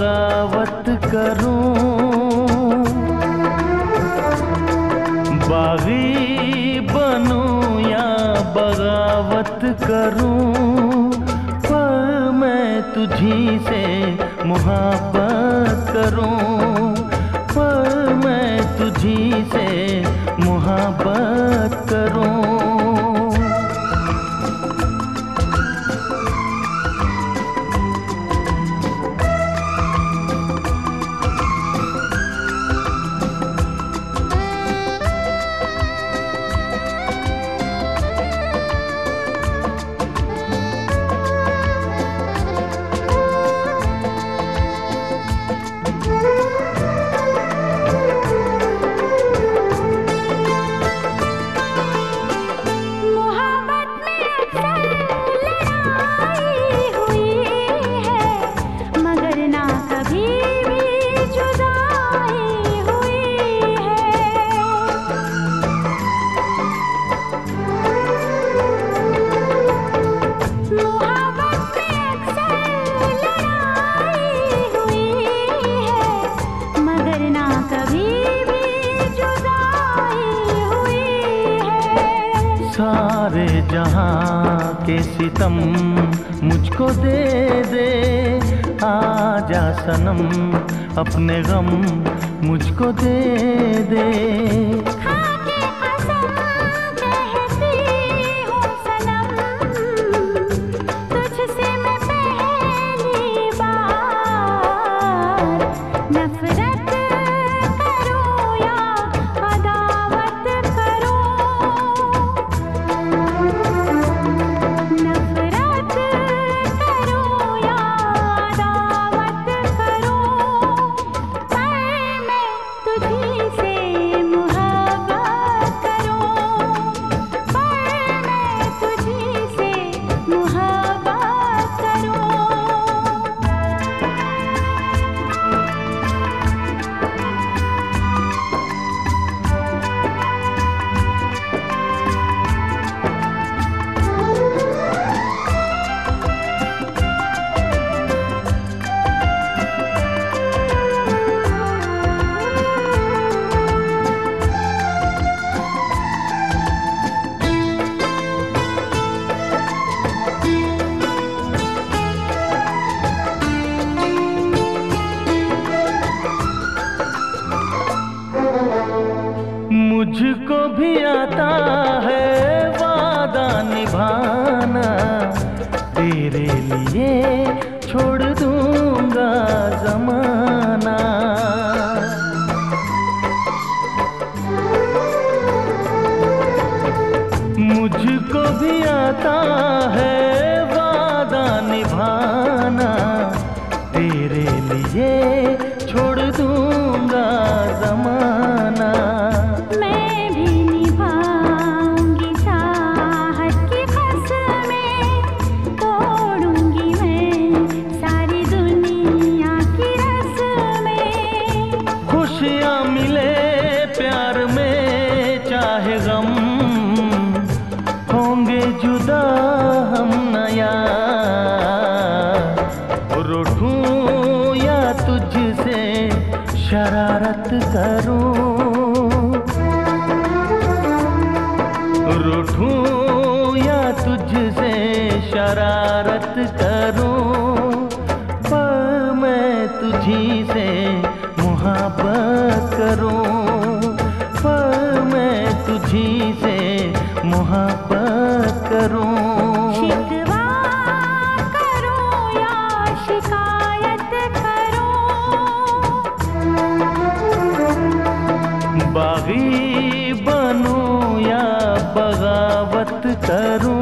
बगावत करूँ, बागी बनूं या बगावत करूँ, पर मैं तुझी से मुहब्बत करूँ, पर मैं तुझी से मुहब्बत करूँ। सारे जहाँ के सितम मुझको दे दे। आजा सनम, अपने गम मुझको दे दे। नफरत तेरे लिए छोड़ दूँगा जमाना। मुझको भी आता है वादा निभाना। तेरे लिए छोड़ दूँगा जमाना। खुशियाँ मिले प्यार में, चाहे गम होंगे जुदा हम नया रूठूं या तुझसे शरारत करूँ। रूठूं या तुझसे शरारत करूँ। करूँ पर मैं तुझी से मुहब्बत करूँ। शिकवा करूँ या करूँ। बागी बनूं या बगावत करूँ।